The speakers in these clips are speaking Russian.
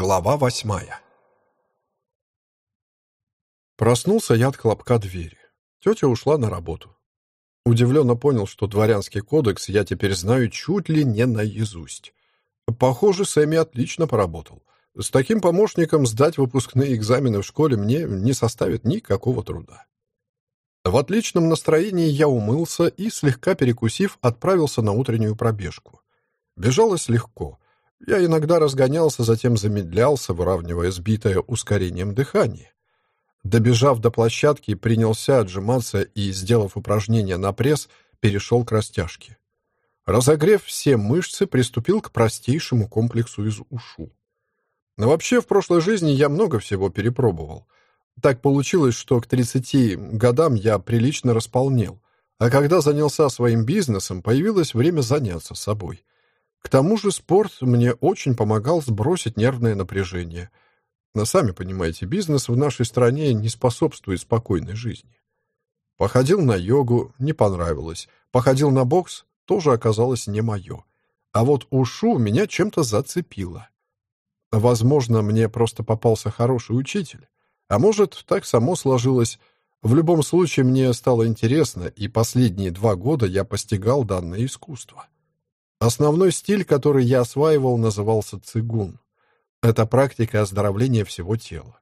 Глава восьмая Проснулся я от хлопка двери. Тетя ушла на работу. Удивленно понял, что дворянский кодекс я теперь знаю чуть ли не наизусть. Похоже, Сэмми отлично поработал. С таким помощником сдать выпускные экзамены в школе мне не составит никакого труда. В отличном настроении я умылся и, слегка перекусив, отправился на утреннюю пробежку. Бежалось легко — я иногда разгонялся, затем замедлялся, выравнивая сбитое ускорением дыхание. Добежав до площадки, принялся отжиматься и, сделав упражнение на пресс, перешел к растяжке. Разогрев все мышцы, приступил к простейшему комплексу из ушу. Но вообще, в прошлой жизни я много всего перепробовал. Так получилось, что к 30 годам я прилично располнел, а когда занялся своим бизнесом, появилось время заняться собой. К тому же спорт мне очень помогал сбросить нервное напряжение. Но сами понимаете, бизнес в нашей стране не способствует спокойной жизни. Походил на йогу, не понравилось. Походил на бокс, тоже оказалось не мое. А вот ушу меня чем-то зацепило. Возможно, мне просто попался хороший учитель. А может, так само сложилось. В любом случае, мне стало интересно, и последние два года я постигал данное искусство. Основной стиль, который я осваивал, назывался цигун. Это практика оздоровления всего тела.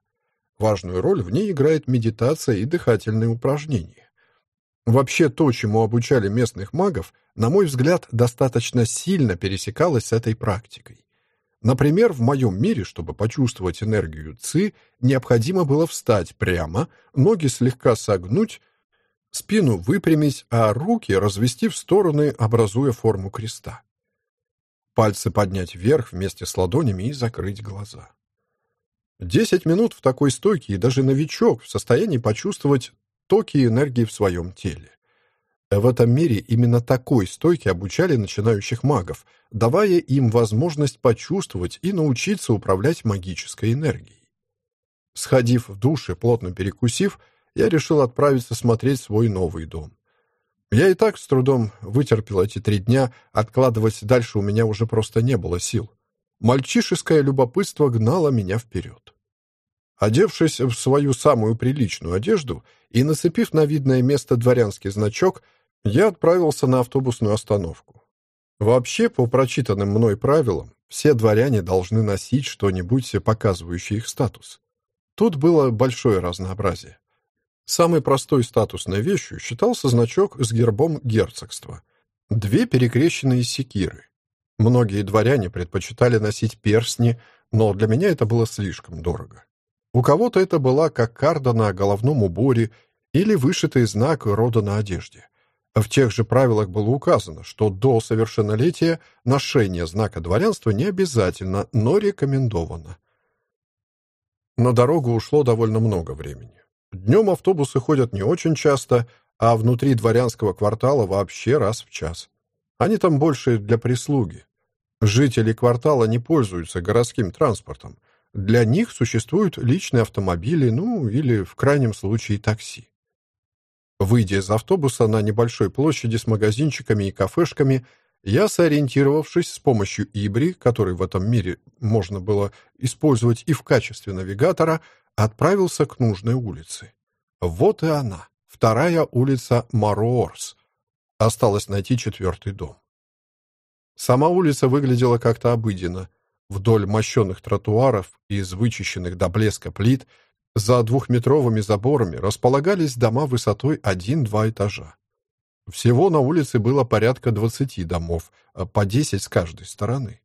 Важную роль в ней играет медитация и дыхательные упражнения. Вообще то, чему обучали местных магов, на мой взгляд, достаточно сильно пересекалось с этой практикой. Например, в моем мире, чтобы почувствовать энергию ци, необходимо было встать прямо, ноги слегка согнуть, спину выпрямить, а руки развести в стороны, образуя форму креста. Пальцы поднять вверх вместе с ладонями и закрыть глаза. Десять минут в такой стойке и даже новичок в состоянии почувствовать токи энергии в своем теле. В этом мире именно такой стойке обучали начинающих магов, давая им возможность почувствовать и научиться управлять магической энергией. Сходив в душ и плотно перекусив, я решил отправиться смотреть свой новый дом. Я и так с трудом вытерпел эти три дня, откладывать дальше у меня уже просто не было сил. Мальчишеское любопытство гнало меня вперед. Одевшись в свою самую приличную одежду и нацепив на видное место дворянский значок, я отправился на автобусную остановку. Вообще, по прочитанным мной правилам, все дворяне должны носить что-нибудь, показывающее их статус. Тут было большое разнообразие. Самой простой статусной вещью считался значок с гербом герцогства. Две перекрещенные секиры. Многие дворяне предпочитали носить перстни, но для меня это было слишком дорого. У кого-то это была кокарда на головном уборе или вышитый знак рода на одежде. В тех же правилах было указано, что до совершеннолетия ношение знака дворянства не обязательно, но рекомендовано. На дорогу ушло довольно много времени. Днем автобусы ходят не очень часто, а внутри дворянского квартала вообще раз в час. Они там больше для прислуги. Жители квартала не пользуются городским транспортом. Для них существуют личные автомобили, ну или в крайнем случае такси. Выйдя из автобуса на небольшой площади с магазинчиками и кафешками, я, сориентировавшись с помощью Ибри, который в этом мире можно было использовать и в качестве навигатора, отправился к нужной улице. Вот и она, вторая улица Мароорс. Осталось найти четвертый дом. Сама улица выглядела как-то обыденно. Вдоль мощенных тротуаров из вычищенных до блеска плит за двухметровыми заборами располагались дома высотой один-два этажа. Всего на улице было порядка двадцати домов, по десять с каждой стороны.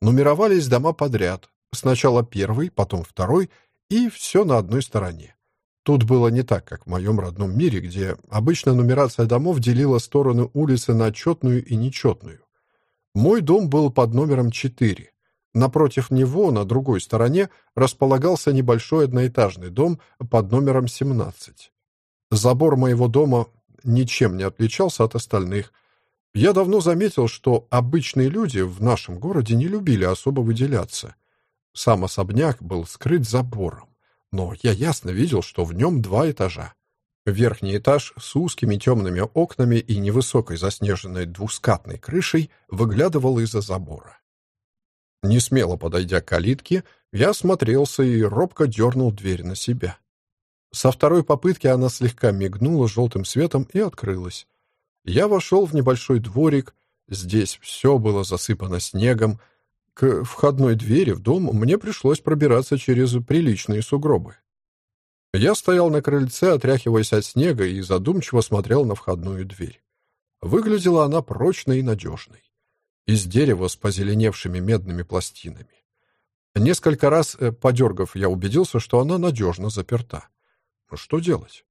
Нумеровались дома подряд. Сначала первый, потом второй и все на одной стороне. Тут было не так, как в моем родном мире, где обычно нумерация домов делила стороны улицы на четную и нечетную. Мой дом был под номером 4. Напротив него, на другой стороне, располагался небольшой одноэтажный дом под номером 17. Забор моего дома ничем не отличался от остальных. Я давно заметил, что обычные люди в нашем городе не любили особо выделяться — сам особняк был скрыт забором, но я ясно видел, что в нем два этажа. Верхний этаж с узкими темными окнами и невысокой заснеженной двускатной крышей выглядывал из-за забора. Не смело подойдя к калитке, Я осмотрелся и робко дернул дверь на себя. Со второй попытки она слегка мигнула желтым светом и открылась. Я вошел в небольшой дворик. Здесь все было засыпано снегом. К входной двери в дом мне пришлось пробираться через приличные сугробы. Я стоял на крыльце, отряхиваясь от снега, и задумчиво смотрел на входную дверь. Выглядела она прочной и надежной. Из дерева с позеленевшими медными пластинами. Несколько раз, э, подергав, я убедился, что она надежно заперта. Что делать?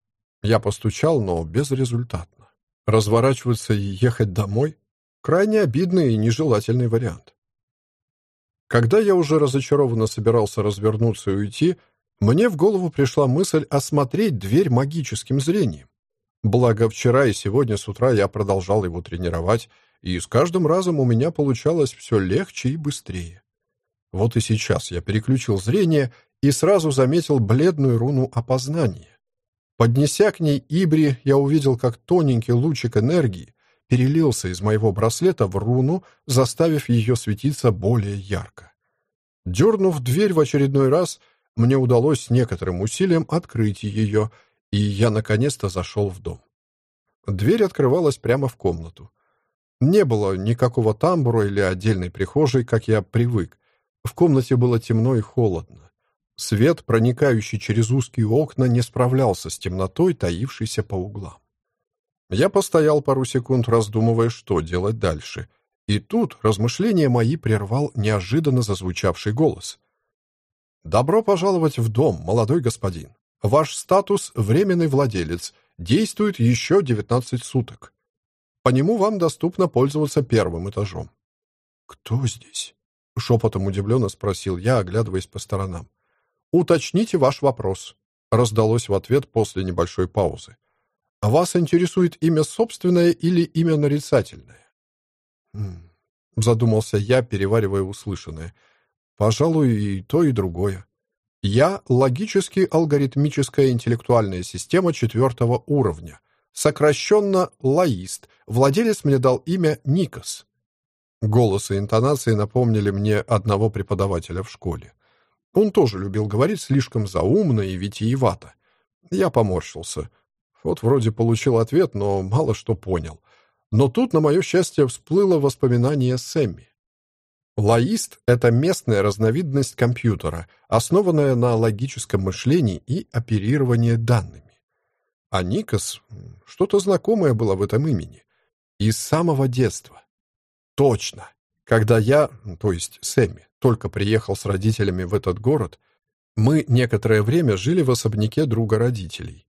Я постучал, но безрезультатно. Разворачиваться и ехать домой? Крайне обидный и нежелательный вариант. Когда я уже разочарованно собирался развернуться и уйти, мне в голову пришла мысль осмотреть дверь магическим зрением. Благо, вчера и сегодня с утра я продолжал его тренировать, и с каждым разом у меня получалось все легче и быстрее. Вот и сейчас я переключил зрение и сразу заметил бледную руну опознания. Поднеся к ней ибри, я увидел, как тоненький лучик энергии перелился из моего браслета в руну, заставив ее светиться более ярко. Дернув дверь в очередной раз, мне удалось с некоторым усилием открыть ее, и я наконец-то зашел в дом. Дверь открывалась прямо в комнату. Не было никакого тамбура или отдельной прихожей, как я привык. В комнате было темно и холодно. Свет, проникающий через узкие окна, не справлялся с темнотой, таившейся по углам. Я постоял пару секунд, раздумывая, что делать дальше. И тут размышления мои прервал неожиданно зазвучавший голос. «Добро пожаловать в дом, молодой господин. Ваш статус — временный владелец. Действует еще 19 суток. По нему вам доступно пользоваться первым этажом». «Кто здесь?» — шепотом удивленно спросил я, оглядываясь по сторонам. «Уточните ваш вопрос», — раздалось в ответ после небольшой паузы. «Вас интересует имя собственное или имя нарицательное?» «Хм...» — задумался я, переваривая услышанное. «Пожалуй, и то, и другое. Я — логически-алгоритмическая интеллектуальная система четвертого уровня, сокращенно «лаист». Владелец мне дал имя Никос. Голос и интонации напомнили мне одного преподавателя в школе. Он тоже любил говорить слишком заумно и витиевато. Я поморщился. Вот вроде получил ответ, но мало что понял. Но тут, на мое счастье, всплыло воспоминание Сэмми. Лаист — это местная разновидность компьютера, основанная на логическом мышлении и оперировании данными. А Никос — что-то знакомое было в этом имени. И с самого детства. Точно. Когда я, то есть Сэмми, только приехал с родителями в этот город, мы некоторое время жили в особняке друга родителей.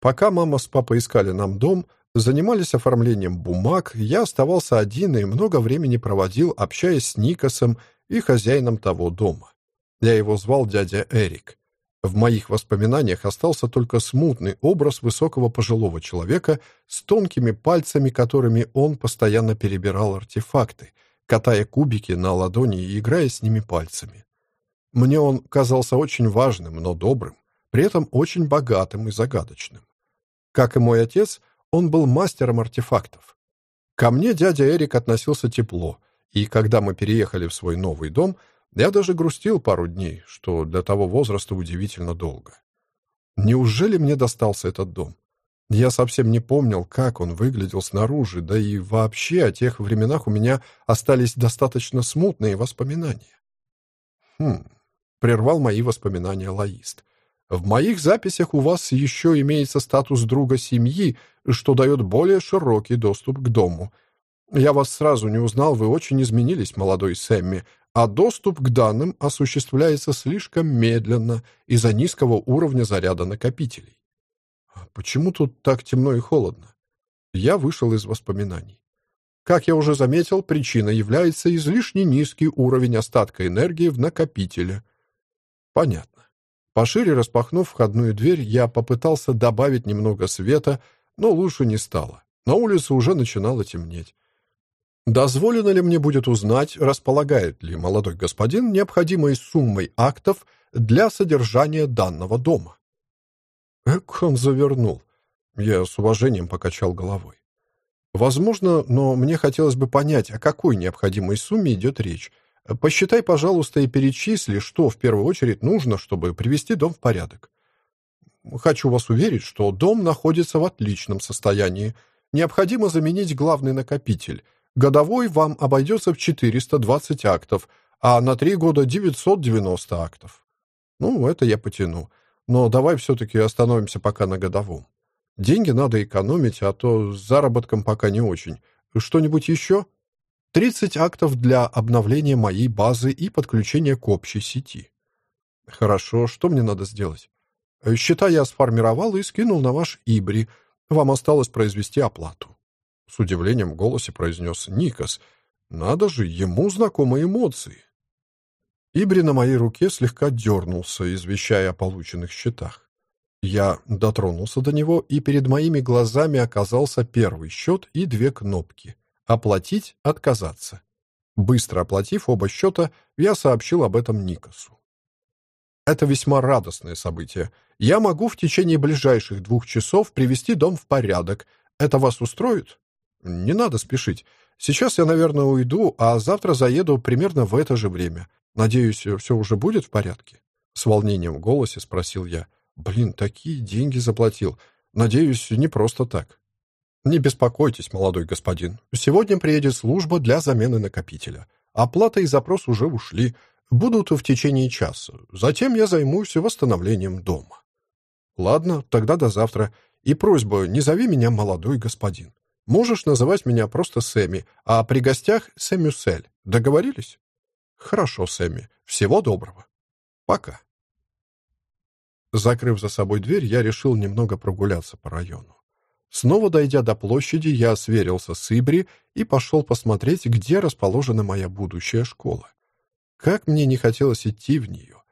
Пока мама с папой искали нам дом, занимались оформлением бумаг, я оставался один и много времени проводил, общаясь с Никосом и хозяином того дома. Я его звал дядя Эрик. В моих воспоминаниях остался только смутный образ высокого пожилого человека с тонкими пальцами, которыми он постоянно перебирал артефакты, катая кубики на ладони и играя с ними пальцами. Мне он казался очень важным, но добрым, при этом очень богатым и загадочным. Как и мой отец, он был мастером артефактов. Ко мне дядя Эрик относился тепло, и когда мы переехали в свой новый дом — я даже грустил пару дней, что для того возраста удивительно долго. Неужели мне достался этот дом? Я совсем не помнил, как он выглядел снаружи, да и вообще о тех временах у меня остались достаточно смутные воспоминания. Хм, прервал мои воспоминания лоист. В моих записях у вас еще имеется статус друга семьи, что дает более широкий доступ к дому. Я вас сразу не узнал, вы очень изменились, молодой Сэмми, а доступ к данным осуществляется слишком медленно из-за низкого уровня заряда накопителей. А почему тут так темно и холодно? Я вышел из воспоминаний. Как я уже заметил, причиной является излишне низкий уровень остатка энергии в накопителе. Понятно. Пошире распахнув входную дверь, я попытался добавить немного света, но лучше не стало. На улице уже начинало темнеть. Дозволено ли мне будет узнать, располагает ли молодой господин необходимой суммой актов для содержания данного дома? Эк, он завернул. Я с уважением покачал головой. Возможно, но мне хотелось бы понять, о какой необходимой сумме идет речь. Посчитай, пожалуйста, и перечисли, что в первую очередь нужно, чтобы привести дом в порядок. Хочу вас уверить, что дом находится в отличном состоянии. Необходимо заменить главный накопитель. Годовой вам обойдется в 420 актов, а на три года 990 актов. Ну, это я потяну. Но давай все-таки остановимся пока на годовом. Деньги надо экономить, а то с заработком пока не очень. Что-нибудь еще? 30 актов для обновления моей базы и подключения к общей сети. Хорошо, что мне надо сделать? Счета я сформировал и скинул на ваш Ибри. Вам осталось произвести оплату. С удивлением в голосе произнес Никас. Надо же, ему знакомы эмоции. Ибри на моей руке слегка дернулся, извещая о полученных счетах. Я дотронулся до него, и перед моими глазами оказался первый счет и две кнопки. «Оплатить», «Отказаться». Быстро оплатив оба счета, я сообщил об этом Никасу. Это весьма радостное событие. Я могу в течение ближайших двух часов привести дом в порядок. Это вас устроит? Не надо спешить. Сейчас я, наверное, уйду, а завтра заеду примерно в это же время. Надеюсь, все уже будет в порядке?» С волнением в голосе спросил я. «Блин, такие деньги заплатил. Надеюсь, не просто так». «Не беспокойтесь, молодой господин. Сегодня приедет служба для замены накопителя. Оплата и запрос уже ушли. Будут в течение часа. Затем я займусь восстановлением дома». «Ладно, тогда до завтра. И просьба, не зови меня молодой господин. Можешь называть меня просто Сэмми, а при гостях Сэмюсель. Договорились?» «Хорошо, Сэмми. Всего доброго. Пока». Закрыв за собой дверь, я решил немного прогуляться по району. Снова дойдя до площади, я сверился с Ибри и пошел посмотреть, где расположена моя будущая школа. Как мне не хотелось идти в нее.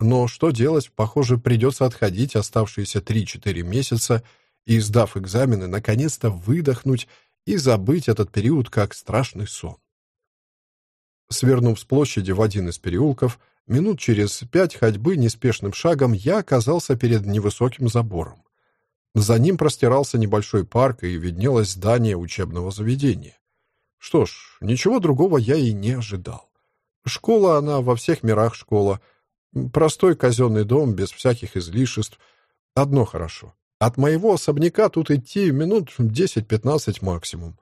Но что делать, похоже, придется отходить оставшиеся 3-4 месяца и, сдав экзамены, наконец-то выдохнуть и забыть этот период как страшный сон. Свернув с площади в один из переулков, минут через пять ходьбы неспешным шагом я оказался перед невысоким забором. За ним простирался небольшой парк и виднелось здание учебного заведения. Что ж, ничего другого я и не ожидал. Школа она во всех мирах школа. Простой казенный дом, без всяких излишеств. Одно хорошо. От моего особняка тут идти минут 10-15 максимум.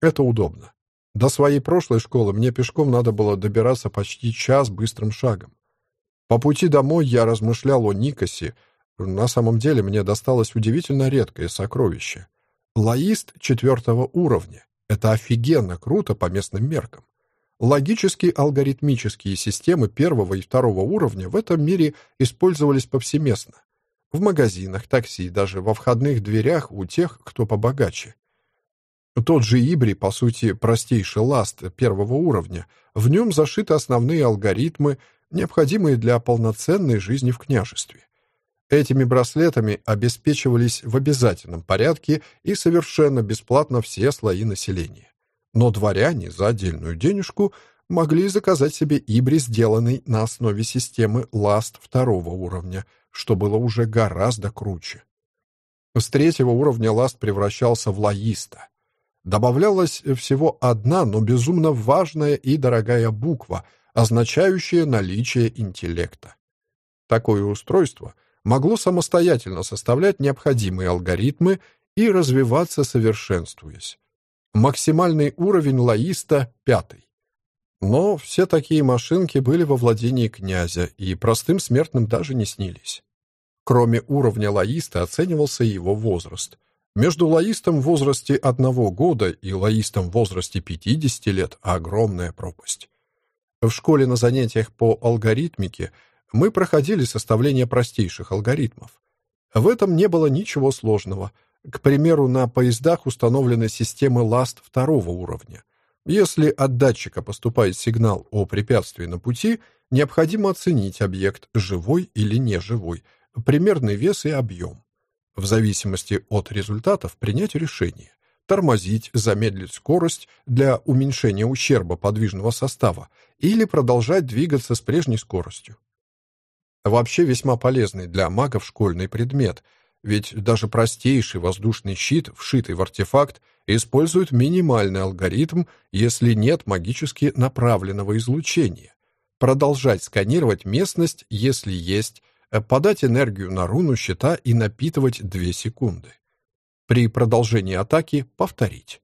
Это удобно. До своей прошлой школы мне пешком надо было добираться почти час быстрым шагом. По пути домой я размышлял о Никосе. На самом деле мне досталось удивительно редкое сокровище. Лаист четвертого уровня. Это офигенно круто по местным меркам. Логические алгоритмические системы первого и второго уровня в этом мире использовались повсеместно. В магазинах, такси, даже во входных дверях у тех, кто побогаче. Тот же Ибри, по сути, простейший ласт первого уровня. В нем зашиты основные алгоритмы, необходимые для полноценной жизни в княжестве. Этими браслетами обеспечивались в обязательном порядке и совершенно бесплатно все слои населения. Но дворяне за отдельную денежку могли заказать себе Ибри, сделанный на основе системы ласт второго уровня, что было уже гораздо круче. С третьего уровня ласт превращался в лаиста. Добавлялась всего одна, но безумно важная и дорогая буква, означающая наличие интеллекта. Такое устройство могло самостоятельно составлять необходимые алгоритмы и развиваться, совершенствуясь. Максимальный уровень лаиста — пятый. Но все такие машинки были во владении князя и простым смертным даже не снились. Кроме уровня лаиста оценивался его возраст. Между лаистом в возрасте одного года и лаистом в возрасте 50 лет огромная пропасть. В школе на занятиях по алгоритмике мы проходили составление простейших алгоритмов. В этом не было ничего сложного. К примеру, на поездах установлены системы ласт второго уровня. Если от датчика поступает сигнал о препятствии на пути, необходимо оценить объект, живой или неживой, примерный вес и объем в зависимости от результатов принять решение, тормозить, замедлить скорость для уменьшения ущерба подвижного состава или продолжать двигаться с прежней скоростью. Вообще весьма полезный для магов школьный предмет. ведь даже простейший воздушный щит, вшитый в артефакт, использует минимальный алгоритм, если нет магически направленного излучения. Продолжать сканировать местность, если есть, э, подать энергию на руну щита и напитывать 2 секунды. При продолжении атаки повторить.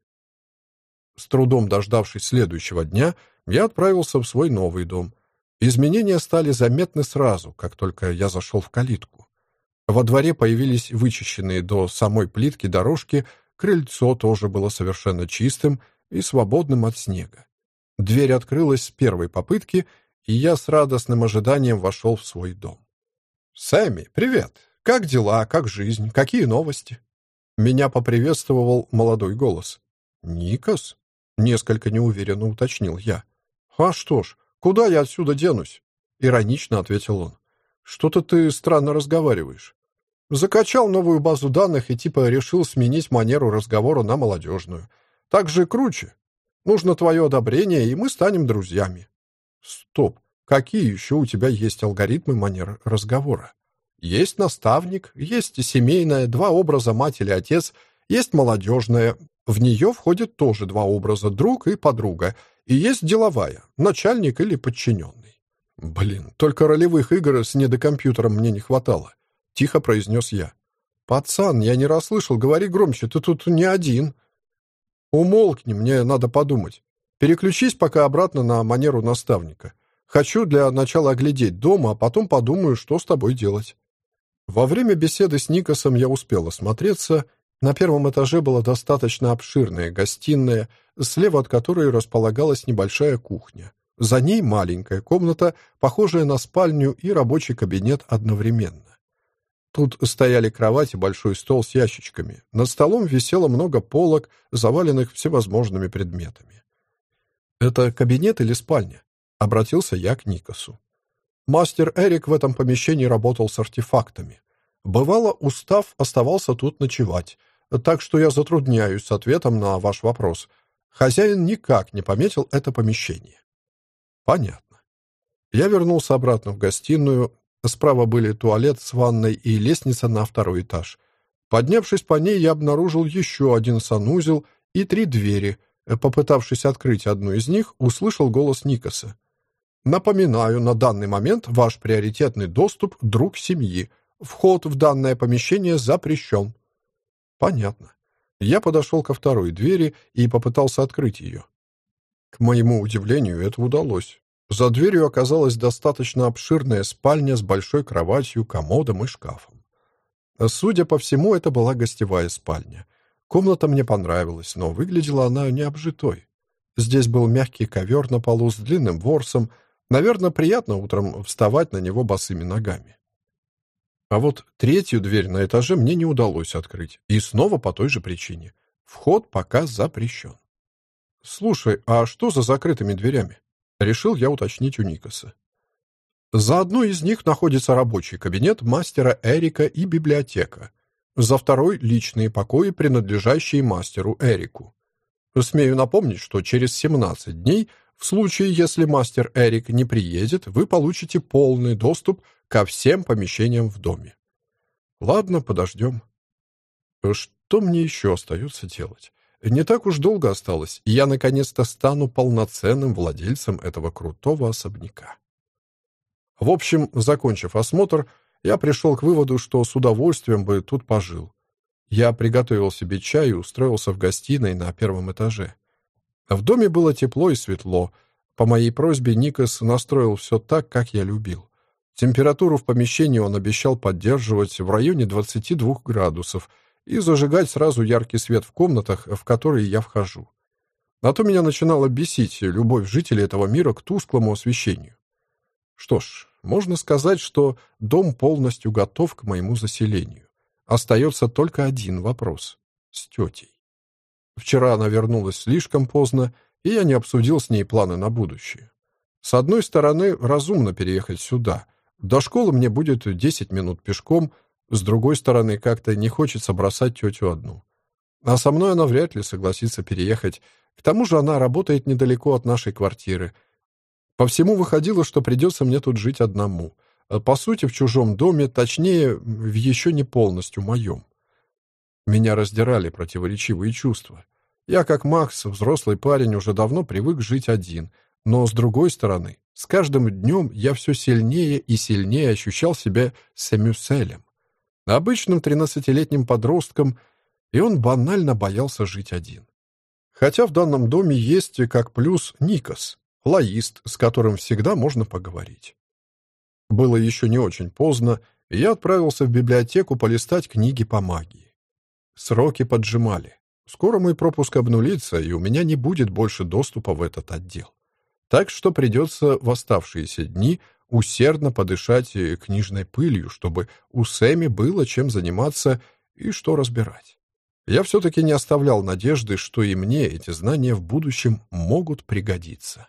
С трудом дождавшись следующего дня, я отправился в свой новый дом. Изменения стали заметны сразу, как только я зашел в калитку. Во дворе появились вычищенные до самой плитки дорожки, крыльцо тоже было совершенно чистым и свободным от снега. Дверь открылась с первой попытки, и я с радостным ожиданием вошел в свой дом. «Сэмми, привет! Как дела, как жизнь, какие новости?» Меня поприветствовал молодой голос. «Никос?» — несколько неуверенно уточнил я. «А что ж, куда я отсюда денусь?» — иронично ответил он. «Что-то ты странно разговариваешь. Закачал новую базу данных и типа решил сменить манеру разговора на молодежную. Так же круче. Нужно твое одобрение, и мы станем друзьями». «Стоп. Какие еще у тебя есть алгоритмы манер разговора?» Есть наставник, есть семейная, два образа мать или отец, есть молодежная. В нее входят тоже два образа, друг и подруга. И есть деловая, начальник или подчиненный. Блин, только ролевых игр с недокомпьютером мне не хватало. Тихо произнес я. «Пацан, я не расслышал, говори громче, ты тут не один». «Умолкни, мне надо подумать. Переключись пока обратно на манеру наставника. Хочу для начала оглядеть дом, а потом подумаю, что с тобой делать». Во время беседы с Никосом я успел осмотреться. На первом этаже была достаточно обширная гостиная, слева от которой располагалась небольшая кухня. За ней маленькая комната, похожая на спальню и рабочий кабинет одновременно. Тут стояли кровать и большой стол с ящичками. Над столом висело много полок, заваленных всевозможными предметами. «Это кабинет или спальня?» — обратился я к Никосу. Мастер Эрик в этом помещении работал с артефактами. Бывало, устав оставался тут ночевать, так что я затрудняюсь с ответом на ваш вопрос. Хозяин никак не пометил это помещение. Понятно. Я вернулся обратно в гостиную. Справа были туалет с ванной и лестница на второй этаж. Поднявшись по ней, я обнаружил еще один санузел и три двери. Попытавшись открыть одну из них, услышал голос Никаса. Напоминаю, на данный момент ваш приоритетный доступ – друг семьи. Вход в данное помещение запрещен. Понятно. Я подошел ко второй двери и попытался открыть ее. К моему удивлению, это удалось. За дверью оказалась достаточно обширная спальня с большой кроватью, комодом и шкафом. Судя по всему, это была гостевая спальня. Комната мне понравилась, но выглядела она необжитой. Здесь был мягкий ковер на полу с длинным ворсом, Наверное, приятно утром вставать на него босыми ногами. А вот третью дверь на этаже мне не удалось открыть. И снова по той же причине. Вход пока запрещен. «Слушай, а что за закрытыми дверями?» Решил я уточнить у Никаса. За одной из них находится рабочий кабинет мастера Эрика и библиотека. За второй — личные покои, принадлежащие мастеру Эрику. Смею напомнить, что через 17 дней — в случае, если мастер Эрик не приедет, вы получите полный доступ ко всем помещениям в доме. Ладно, подождем. Что мне еще остается делать? Не так уж долго осталось, и я наконец-то стану полноценным владельцем этого крутого особняка. В общем, закончив осмотр, я пришел к выводу, что с удовольствием бы тут пожил. Я приготовил себе чай и устроился в гостиной на первом этаже. В доме было тепло и светло. По моей просьбе Никос настроил все так, как я любил. Температуру в помещении он обещал поддерживать в районе 22 градусов и зажигать сразу яркий свет в комнатах, в которые я вхожу. А то меня начинала бесить любовь жителей этого мира к тусклому освещению. Что ж, можно сказать, что дом полностью готов к моему заселению. Остается только один вопрос — с тетей. Вчера она вернулась слишком поздно, и я не обсудил с ней планы на будущее. С одной стороны, разумно переехать сюда. До школы мне будет 10 минут пешком, с другой стороны, как-то не хочется бросать тетю одну. А со мной она вряд ли согласится переехать. К тому же она работает недалеко от нашей квартиры. По всему выходило, что придется мне тут жить одному. по сути, в чужом доме, точнее, в еще не полностью моем. Меня раздирали противоречивые чувства. Я, как Макс, взрослый парень, уже давно привык жить один, но, с другой стороны, с каждым днем я все сильнее и сильнее ощущал себя Сэмюселем, обычным тринадцатилетним подростком, и он банально боялся жить один. Хотя в данном доме есть как плюс Никос, лоист, с которым всегда можно поговорить. Было еще не очень поздно, и я отправился в библиотеку полистать книги по магии. Сроки поджимали. Скоро мой пропуск обнулится, и у меня не будет больше доступа в этот отдел. Так что придется в оставшиеся дни усердно подышать книжной пылью, чтобы у Сэмми было чем заниматься и что разбирать. Я все-таки не оставлял надежды, что и мне эти знания в будущем могут пригодиться.